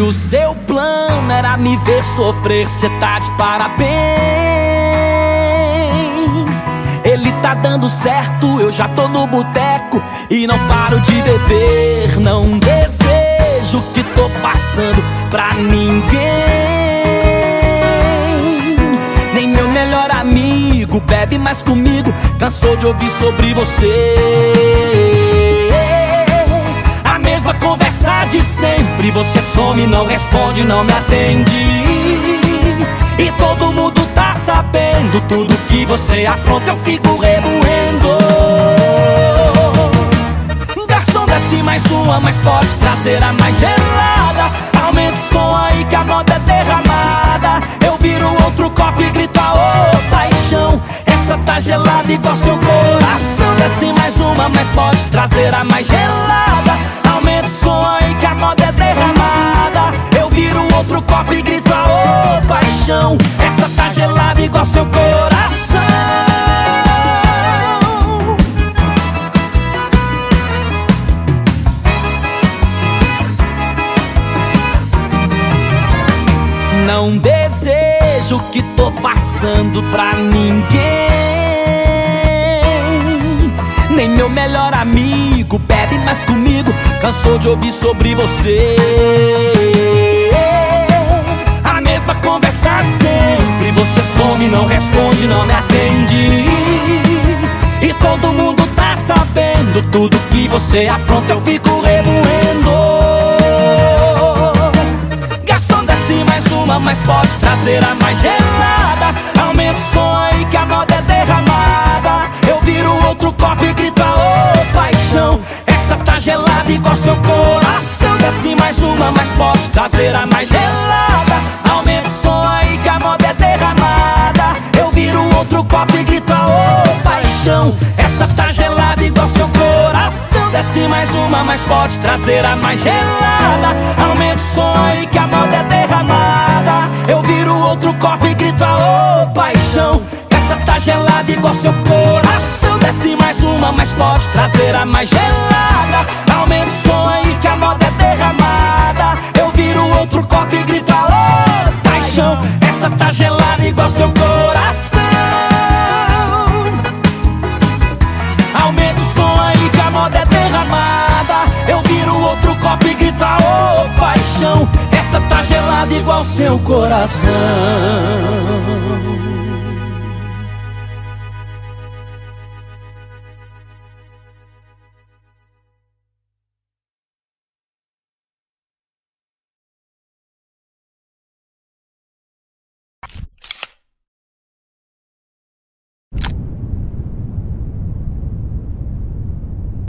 O seu plano era me ver sofrer, cê tá de parabéns. Ele tá dando certo, eu já tô no boteco e não paro de beber. Não desejo o que tô passando pra ninguém. Nem meu melhor amigo bebe mais comigo, cansou de ouvir sobre você. Você some, não responde, não me atende. E todo mundo tá sabendo tudo que você apronta, eu fico remoendo. Garçom, desce mais uma, mas pode trazer a mais gelada. Aumenta o som aí que a moda é derramada. Eu viro outro copo e grito, ô paixão. Essa tá gelada igual seu coração. Desce mais uma, mas pode trazer a mais gelada. Aumenta o som aí que a moda paixão. Essa tá gelada igual seu coração. Não desejo o que tô passando pra ninguém. Nem meu melhor amigo bebe mais comigo. Cansou de ouvir sobre você. Não responde, não me atende. E todo mundo tá sabendo tudo que você apronta. Eu fico remoendo. Garçom, desce mais uma, mas pode trazer a mais gelada. Aumenta o som aí que a moda é derramada. Eu viro outro copo e grito, ô paixão. Essa tá gelada igual seu coração. Desce mais uma, mas pode trazer a mais gelada. Outro copo e grito, ô paixão. Essa tá gelada igual seu coração. Desce mais uma, mas pode trazer a mais gelada. Aumenta o som aí que a moda é derramada. Eu viro outro copo e grito, ô paixão. Essa tá gelada igual seu coração. Desce mais uma, mas pode trazer a mais gelada. Aumenta o som aí que a moda é derramada. Outro copo e grito, ô paixão. Essa tá gelada igual seu coração.